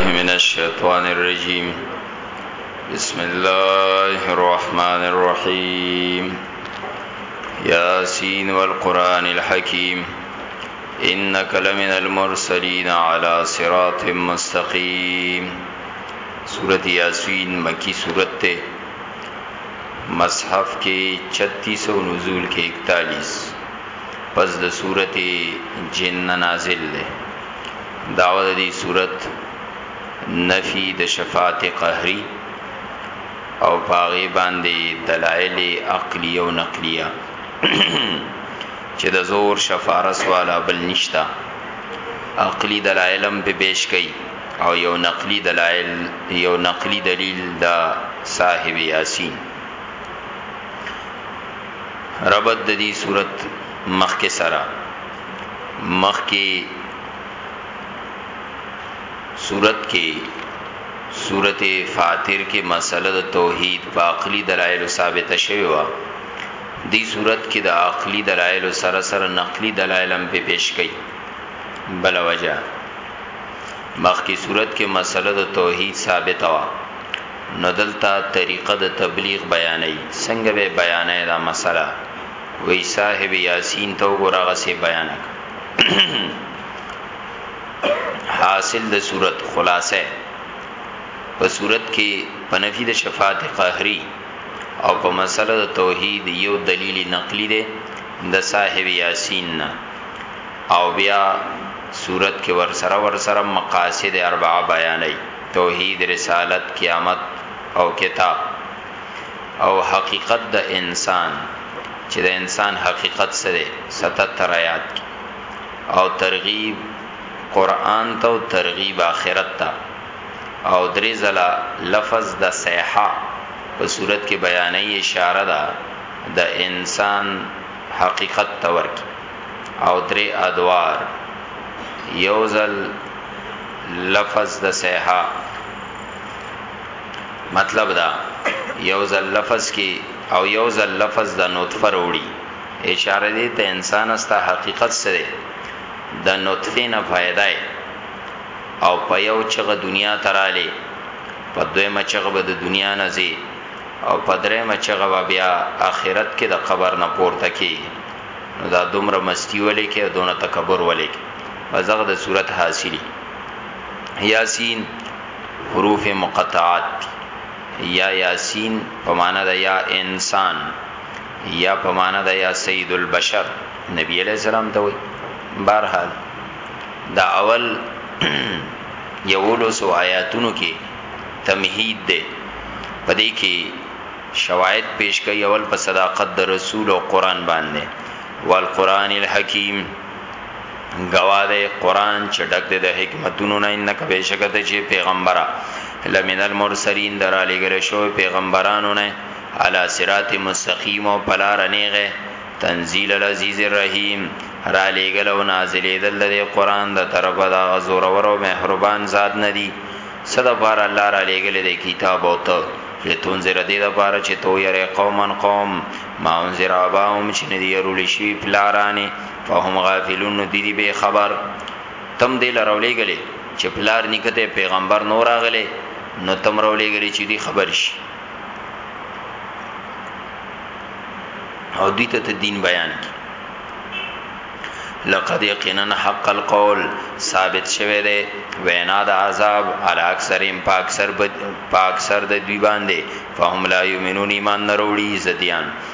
الله من الشیطان الرجیم بسم الله الرحمن الرحیم یاسین والقرآن الحکیم انك لمن المرسلین علی صراط مستقیم سورت یاسین مکی سورت تے مصحف کے چھتیس و نزول کے اکتالیس پس د سورت جن نازل لے دعوه د دې صورت نفي د شفاعت قهري او پاغي باندې دلایل عقلیه او نقلیه چې د زور شفارس والا بل نشتا عقلی دلایلم په پیش کړي او یو نقلی دلایل یو نقلی دلیل دا صاحب یاسین ربط د دې صورت مخک سره مخکې صورت کې صورت فاتر کې مسله د توحید په عقلي دلایل ثابته شوی و دی صورت کې د عقلي دلایل سره سره نقلي دلایل هم په پیش کړي بل وجه مخکې صورت کې مسله د توحید ثابته و نو دلته طریقه د تبلیغ بیانې څنګه به بیانې دا مسله وی صاحب یاسین ته وګوره هغه سه بیان حاصل د صورت خلاصه په صورت کې په نفي د شفاعت قهري او په مسله د توحید یو دلیل نقلی دی د صاحب یاسین نه او بیا صورت کې ور سره ور سره مقاصد اربعه بیانې توحید رسالت قیامت او کتاب او حقیقت د انسان چې د انسان حقیقت څه دی 77 آیات کې او ترغیب قران ته او ترغیب آخرت ته او درې ځله لفظ د صیحه په صورت کې بیانې اشاره ده د انسان حقیقت تور کی او درې ادوار یو ځل لفظ د صیحه مطلب دا یو ځل لفظ کی او یو ځل لفظ د نطفه وروړي اشاره دې ته انسان استا حقیقت سره د نطفه نه فائدای او په یو چغه دنیا تراله په دویمه چغه به د دنیا نه زی او په دریمه چغه به بیا اخرت کې د قبر نه پورته کی نو دا دومره مستی ولې کې او دونه تکبر ولې کې بزغه د صورت حاصلی یاسین حروف مقطعات دی یا یاسین په معنا د یا انسان یا په معنا د یا سید البشر نبی علیہ السلام ته وای بهرحال دا اول یولو سو آیاتونو کې تمهید ده پدې کې شواهد پیش کوي اول په صداقت د رسول او قران باندې والقران الحکیم گواده قران چې ډک دی د حکمتونو نه انک بهشکه ته چې پیغمبره لمن المرسلین در علی ګل شو پیغمبرانو نه علی صراط مستقیم او پلار نیغه تنزیل العزیز الرحیم را لګل او نازلې دل د قران د طرف دا غزور ور او مهربان ذات ندی صد بار الله را لګل د کتاب او ته لتونذر دې د بار چې تو یې قومن قوم ما انذر اباهم چې ندی رول شي پلارانه فهم غافلون دی دی به خبر تم دی لرولې غلې چې پلار نکته پیغمبر نور اغله نو تم رولې غلې چې دی خبر شي او دوی ته دین بیان کی لقد یقینا حق القول ثابت شوه دی وینا د عذاب علی اکثرین په اکثر په اکثر د دوی باندې فهم لا یمنون ایمان نروړي زدیان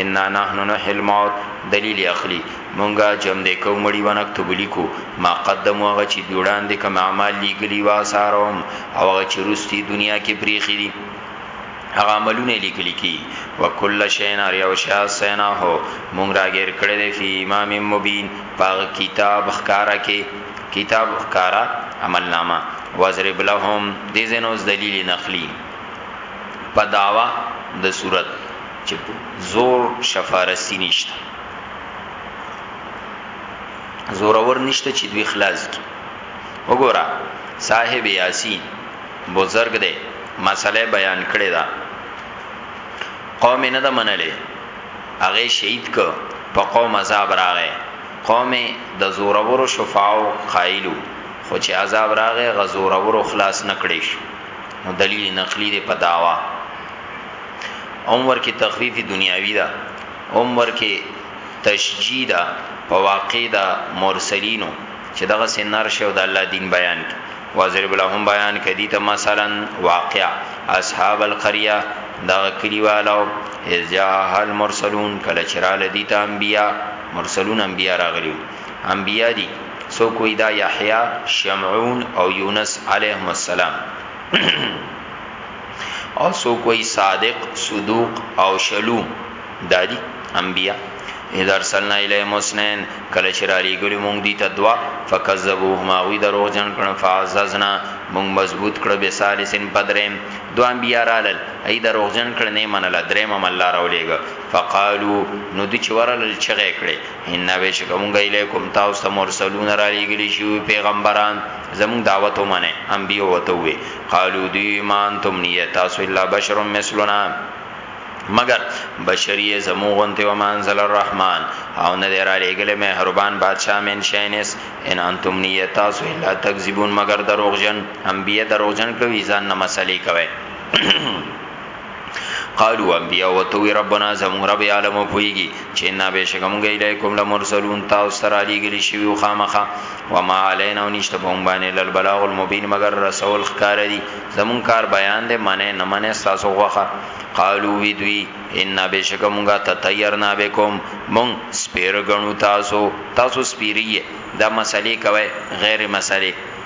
انا نحن نحی الموت دلیل یې اخلي مونږه جمدې کو مړي ونکتب لیکو ما قدمو هغه چې دوی وړاندې کوم اعمال لیکلي واسارهم او هغه چې روستي دنیا کې پریخي دي هغه عملونه لیکل کی وکل شین ار یو شا سینا هو مونږ راګیر کړی دی فی امام مبین پاغ کتاب خکارا کې کتاب خکارا عمل نامه وزرب لهم دې زنوز دلیل نخلی په داوا د صورت چې زور شفارسی نشته زور اور نشته چې دوی خلاص کی وګوره صاحب یاسی بزرگ دی مسله بیان کړی دا قوم نه ده منلې هغه شهید ک په قوم عذاب راغې قوم د زورورو شفاو قایلو خو چې عذاب راغې غزورورو خلاص نکړې شو نو دلیل نقلی دی په داوا عمر کې تخفیف دنیاوی دا عمر کې تشجید په واقع دا مرسلینو چې دغه سنر شو د الله دین بیان کی وازرب لهم بیان کدی ته مثلا واقع اصحاب القريه دا کلیوالو اذ جاء المرسلون کله چرال دي ته انبیا مرسلون انبیا راغلیو انبیا دي سو کوئی دا یحیی شمعون او یونس علیهم السلام او څوک وی صادق صدوق او شلو دادی انبیاء اذا ارسلنا الیهم حسنین کله چې را لېګلو مونږ دي ته دوا فکذبوهما وی دروغ جن کړه فعززنا مونږ مضبوط کړه به ثالثن پدریم دو انبیاء رالل ای دروغ جن کړه نه منل دریم هم الله را لېګ فقالو نو د چورل چغې کړي ان بشک مونږ الیکم تاسو مرسلون را لېګلی شو پیغمبران زمون دعوت ومنه انبیو وته وي قالو دی ما انتم نیه تاسو الا بشر مثلنا مگر بشریه زموغنته و منزل الرحمن او نه در علی گله مهربان بادشاہ من شینس ان انتم نیه تاسو الا تکذبون مگر دروغجن انبیه دروغجن کوي ځان نه مسلې کوي قالو انبیاء وتوی ربنا زمون رب عالم پویږي چې نه بشکمږي الیکم لمرسلون تاسو سره علی گلی شوی او خامخه وما علینا نشته په باندې لل بلاغ المبین مگر رسول خکار دي زمون کار بیان دی منه نه منه تاسو غوخه قالو وی دوی ان بشکمږه تطیرنا بكم مون سپیر غنو تاسو تاسو سپیریه دا مسلې کوي غیر مسلې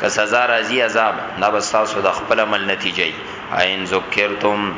که سزا راځي عذاب دا بس تاسو د خپل عمل نتیجه ای عین ذکرتم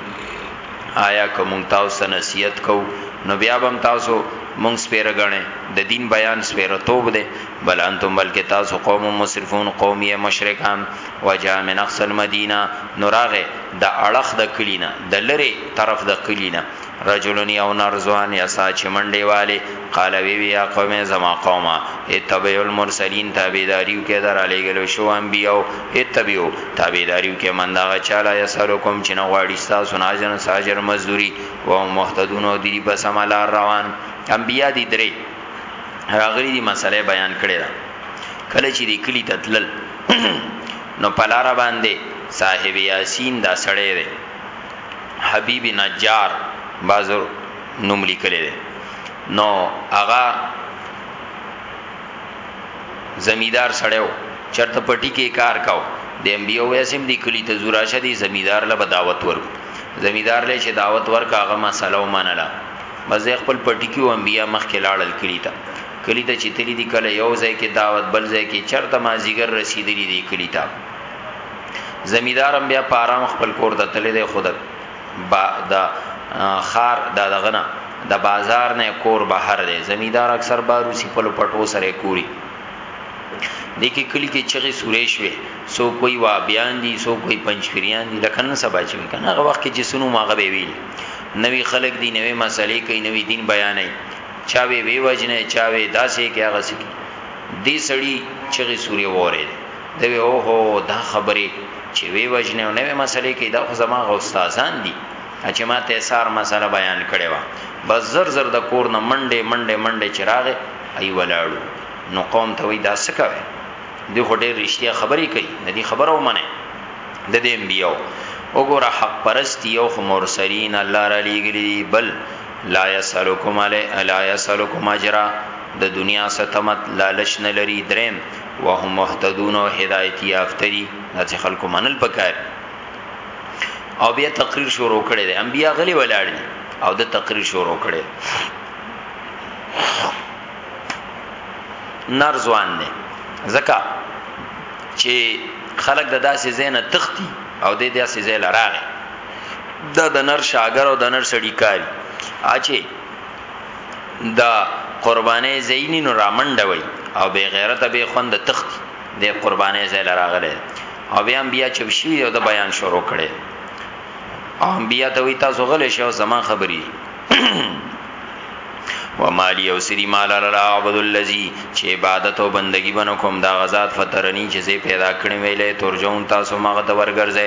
آیا کوم تاسو ته نصیحت کو نو بیا بم تاسو مونږ سپیره غنه د دین بیان سپیره توب ده بل انتم بلکې تاسو قوم مسرفون قومي مشرکان وجا من اقصى المدینه نوراغه د اړخ د کلینا د لری طرف د کلینا رجل یو نر ځوان یسا چې منډې والي قال وی وی یا قوم زما قومه اتبعوا المرسلین تابعداریو کې در علی ګلو شو انبیو اتبعوا تابعداریو کې من دا چاله یسلکم چې نه غواړي تاسو نه اجر ساجر مزدوری و محتدون او دی په سملار روان انبیا دي درې راغلي دي مسله بیان کړي دا کله چې دی کلی تتلل نو پلار باندې صاحب یاسین دا سړی دی حبیب نجار بازر نوم لیکلی دی نو هغه زمیدار سړیو چرته پټی کې کار کاو د ام بي او اسیم دی کلی ته زورا شدی زمیدار له دعوت ورک زمیدار له چې دعوت ورک هغه مسله ومنله بس خپل پټی کې ام بیا مخ کې لاړل کلی ته کلی ته چې تلی دی کله یو ځای کې دعوت بل ځای کې چرته ما زیګر رسیدلی دی کلی ته زمیدارم بیا په آرام خپل کور ته تللی دی خود با د خار د دغنا د بازار نه کور بهر دی زمیدار اکثر بارو سی پلو پټو سره کوری دیکي کلی کې چغې سورې شوې سو کوئی وا بیان دي سو کوئی پنځپریان دي لکه نن سبا چې کنه هغه وخت کې چې سونو ماغه به وی نوی خلق دي نوې مسلې کوي نوې دین بیانې چاوي وی وجنه چاوي داسې کې هغه سکی دی سړی چغې سورې وره دی وی او هو دا خبرې چې وی وجنه نه وی مسلې کې دا خو زما غو استادان دي چې ما ته سار مسله بیان کړي وا بس زر زر د کور نه منډه منډه منډه چراغه ای ولاړو نو قوم ته وی دا سکوي دی خو ډېر رښتیا خبرې کوي نه دی خبره ومنه د دې انبیو وګوره حق پرستی او مرسلین الله را لېګلی بل لا یسلکم علی لا یسلکم اجرا د دنیا ستمت لالچ نه لري دریم وهم مهتدون او هدایت یافته دي دا چې خلکو منل پکار او بیا تقریر شروع کړي دي انبیا غلي ولاړ دي او د تقریر شروع کړي نر ځوان دي زکه چې خلک د داسې زینه تختی او د داسې زیل راغی دا د نر شاګر او د نر سړی کاری اچي دا قربانې زینی نو رامنډه وای او بے غیرته بے خوند تخت د قربانې زې لراغله او بیا بیا چوشي او د بیان شروع کړي او بیا ته وی تاسو غلې شو زما خبري ومالی او سری مال لا عبد الذی چې عبادت او بندگی بنو کوم دا غزاد فترنی چې زه پیدا کړم ویلې ترجون تاسو مغه د ورګرځه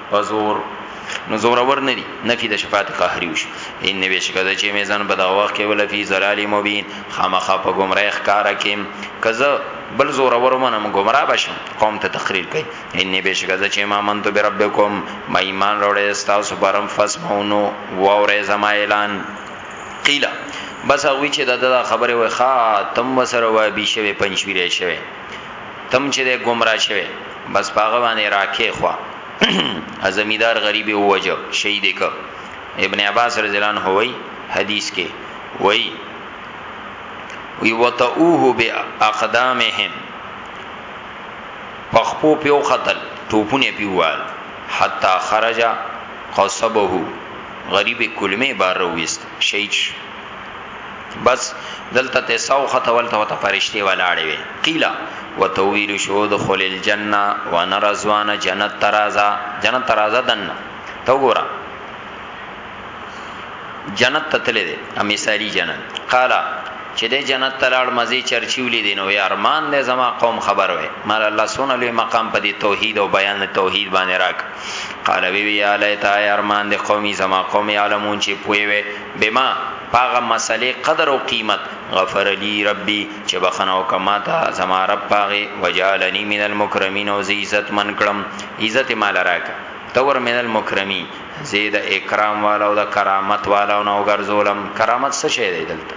په زور نو زورور نه دي نفي د شفاعت قهري وش ان بشکد چې میزان په دغه وخت کې ول فی زلال مبین خامخا په گمراه ښکارا کې کزه بل زورور منم گمراه بشم قوم ته تقریر کوي ان بشکد چې ما من تو بربکم ما ایمان وروړې استاسو برم فسمونو ووره زما اعلان قیلا بس هغه چې دا خبره وای خا تم وسره وای بي شوی پنځوي لري شوی تم چې د گمراه شوه بس پاغه باندې راکې خو ازمیدار غریب ووجو شهید ک ابن عباس رضی الله عنه وی حدیث کې وی وی وتعوه باقدامهم پخپو پیو قتل ټوپونه پیوال حتا خرج قصبه غریب کلمه بار وست شهید شو بس دلته ته ساو خطه ولته وته فرشتي ولاړې وي قیل وتویل شو دخول الجنه وانا رضوان جنت ترازا جنت ترازا دن تو ګورا جنت تتلې دي مثالی جنت قال چې د جنت تلاړ مزي چرچیولې دي نو یار مان دې زما قوم خبر وي مال الله سونه لوی مقام په دې توحید او بیان توحید باندې راک قال وی وی یا لیت ای ارمان د قومی زما قوم یعلمون چې پوی وی بما پاغه مسلې قدر او قیمت غفر لی ربی چې بخنو کما تا زما رب پاغه وجالنی من المکرمین او زی عزت من کړم عزت مال راک تور من المکرمی زید اکرام والا او د کرامت والا نو ګرځولم کرامت څه شی دی دلته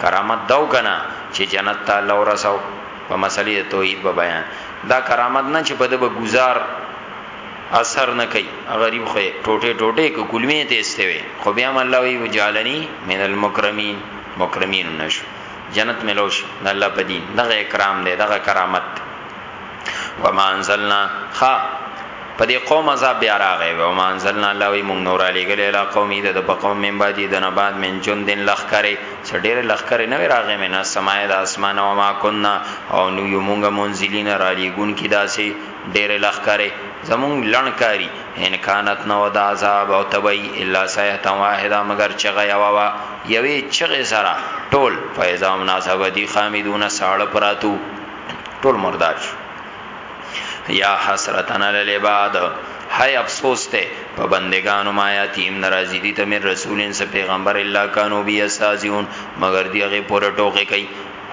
کرامت داو کنا چې جنت ته لور سو په مسئلې د توحید په بیان دا کرامت نه چې په دبه گزار اثر نه کوي غریب خو ټوټه ټوټه ک کلمې ته استوي خو بیا الله وی وجالنی من المکرمین مکرمین نشو جنت ملوش د الله په دین دغه اکرام دی دغه کرامت وما انزلنا خا په دې قوم عذاب بیا راغی او ما انزلنا الله وی مونږ نور علی ګل اله قومی د په قوم من بعد د نه بعد من جون دین لخرې سړیر لخرې نه راغی من سماع د اسمان او ما کنا او نو یو مونږ منزلین را لګون کی داسې ډیر لخرې زمون لړنکاری ان کانت نو د عذاب او تبعی الا سایه واحده مگر چغه یوا وا یوی چغه سرا ټول فیضا مناسبه دی خامدون ساړه پراتو ټول مردار شو یا حسرتن علی العباد هاي افسوس ته په بندگانو ما یتیم ناراضی دي ته من رسولین سه پیغمبر الا کانو بی استاذون مگر دی هغه پر ټوکې کوي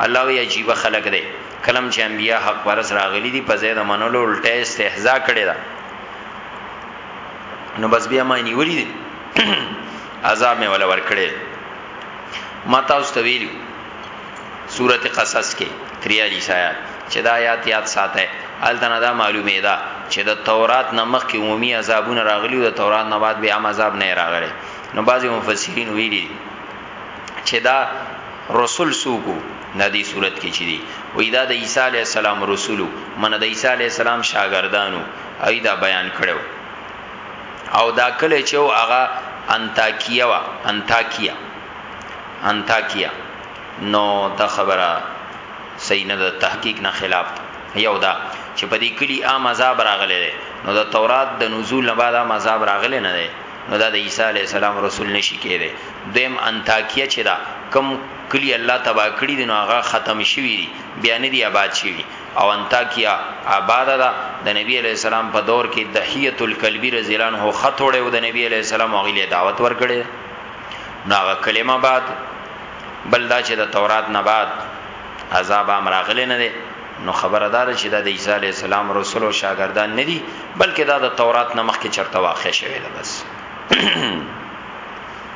الله وی عجیب خلق دی کلم چې انبیا حق پرس راغلي دي په زید منلو الټه استهزاء کړي دا نو بس بیا ما نیولې دي عذاب مې ولا ور کړې ما تاسو ته ویلو سورت قصص کې کریا دي سایا چې دا آیات یاد ساته التنا دا معلومه ده چې د تورات نمخ کې عمومي عذابونه راغلي او د تورات نه بعد به عام عذاب نه راغلي نو بعضی مفسرین ویلي چې دا رسول سوکو ندی صورت کې چي دي وې دا د عیسی علی السلام رسولو من د عیسی علی السلام شاګردانو ایدا بیان کړو او دا کله چې هغه انتاکیه وا انتاکیه انتاکیه نو دا خبره صحیح نه ده تحقیق نه خلاف ده یو دا چې په دې کلی عام عذاب راغلی دی نو د تورات د نزول نه بعد عام عذاب راغلی نه دی نو دا د عیسی علی السلام رسول نشي کېده دیم انتاکیه چې دا کم کلی الله تبا کړی دی نو هغه ختم شوی دی بیا نه دی آباد شوی او انتاکیه آباد ده د نبی علی السلام په دور کې دحیه الکلبی رضی الله عنه خطوړې او د نبی علی السلام غیله دعوت ورکړي نو هغه کلمه بعد بل دا چې د تورات نه بعد عذاب هم راغلی نه دی نو خبره دا ده چې دا د عیسی علی السلام رسول او شاګردان نه دي بلکې دا د تورات نه مخکې چرته واقع شوی ده بس